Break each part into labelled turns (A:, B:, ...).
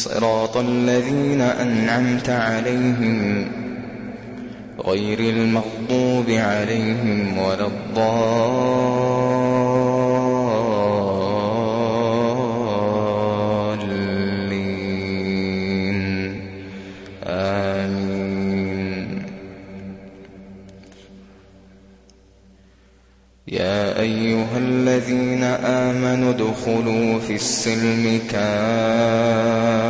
A: صراط الذين أنعمت عليهم غير المغضوب عليهم ولا الضالين. آمين. يا أيها الذين آمنوا ادخلوا في السلم كافة.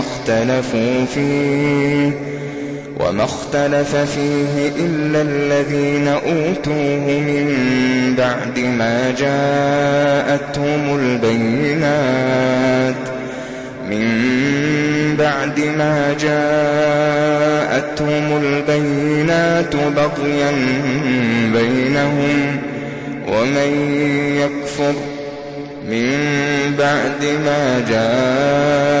A: اختلفوا فيه وما اختلف فيه إلا الذين أوتوه من بعد ما جاءتهم البينات. من بعد ما جاءتهم البينات بغيا بينهم ومن يكفر من بعد ما جاءتهم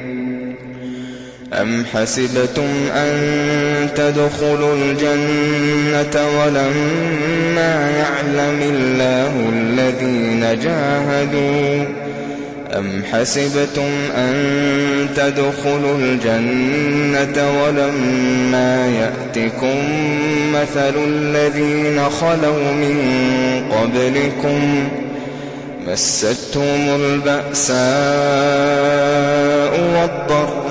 A: أم حسبتم أن تدخلوا الجنة ولما يعلم الله الذين جاهدوا أم حسبتم أن تدخلوا الجنة ولما يأتكم مثل الذين خلوا من قبلكم مستهم البأساء والضراء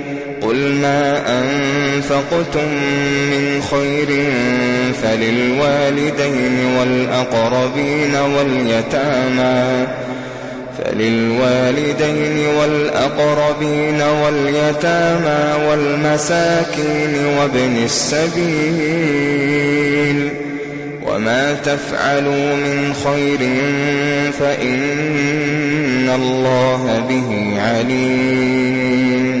A: قل ما أنفقتم من خير فللوالدين والأقربين واليتامى فللوالدين والأقربين واليتامى والمساكين وابن السبيل وما تفعلوا من خير فإن الله به عليم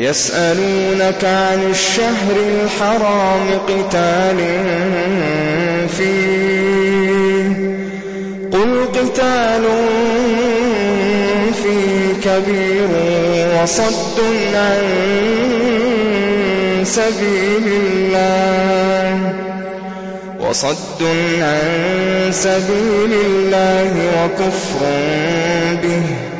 A: يسألونك عن الشهر الحرام قتال فيه. قل قتال فيه كبير وصد عن سبيل الله. وصد عن سبيل الله وكفر به.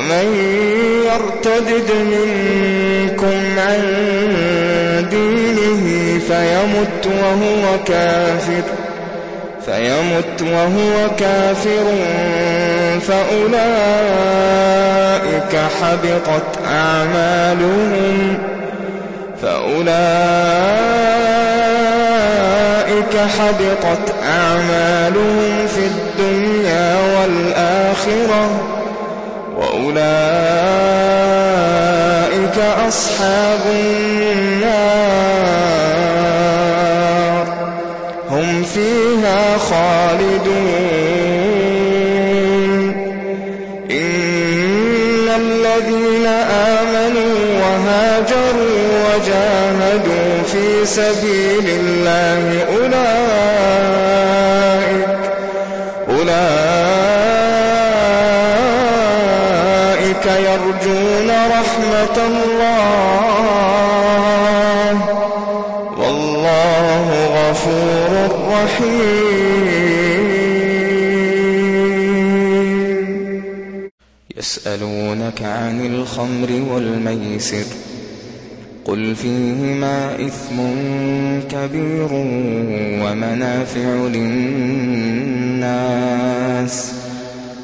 A: ومن يرتدد منكم عن دينه فيمت وهو كافر فيمت وهو كافر فأولئك حبطت أعمالهم فأولئك حبطت أعمالهم في الدنيا والآخرة وأولئك أصحاب النار. هم فيها خالدون. إن الذين آمنوا وهاجروا وجاهدوا في سبيل الله أولئك رحمة الله. والله غفور رحيم. يسألونك عن الخمر والميسر. قل فيهما إثم كبير ومنافع للناس.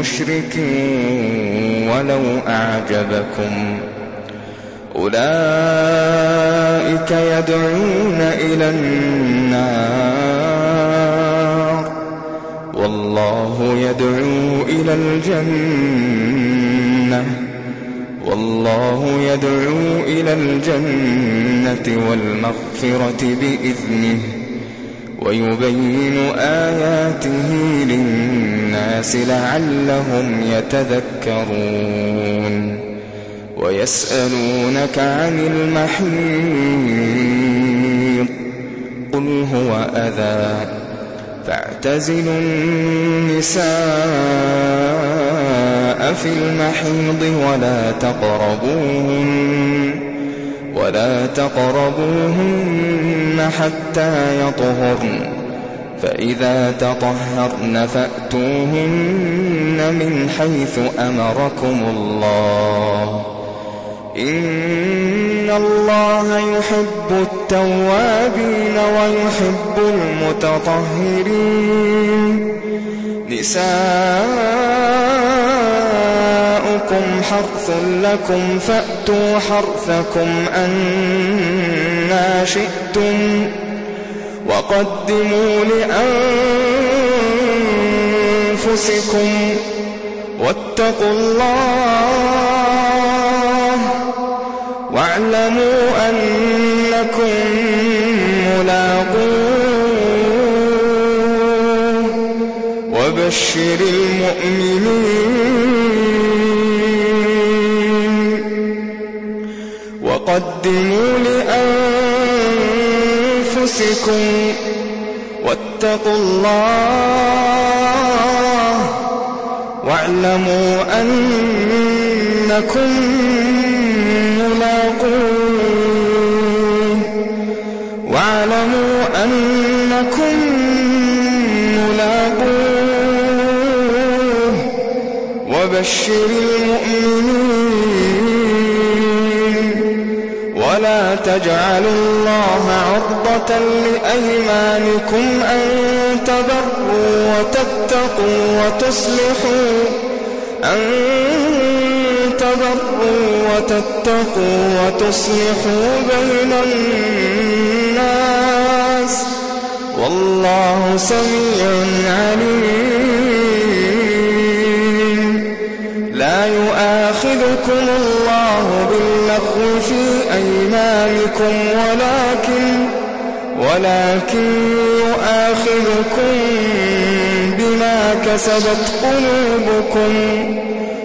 A: مشرك ولو أعجبكم. أولئك يدعون إلى النار. والله يدعو إلى الجنة. والله يدعو إلى الجنة والمغفرة بإذنه. ويبين آياته للناس لعلهم يتذكرون ويسألونك عن المحيط قل هو أذى فاعتزلوا النساء في المحيض ولا تقربوهن ولا تقربوهن حتى يطهرن. فإذا تطهرن فأتوهن من حيث أمركم الله. إن الله يحب التوابين ويحب المتطهرين. نساؤكم حرث لكم فأتوا حرثكم أنا شئتم وقدموا لأنفسكم واتقوا الله واعلموا أنكم ملاقوه وبشر المؤمنين وقدموا لأنفسكم واتقوا الله واعلموا أنكم ملاقوه. واعلموا أنكم ملاقوه. وبشر المؤمنين. ولا تجعلوا الله عرضة لأيمانكم أن تبروا وتتقوا وتصلحوا. أن تبروا وتتقوا وتصلحوا بين الناس والله سميع عليم. لا يؤاخذكم الله باللغو في أيمانكم ولكن ولكن يؤاخذكم بما كسبت قلوبكم.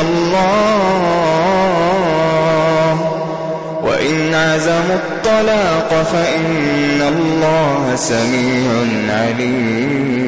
A: الله. وإن عزموا الطلاق فإن الله سميع عليم.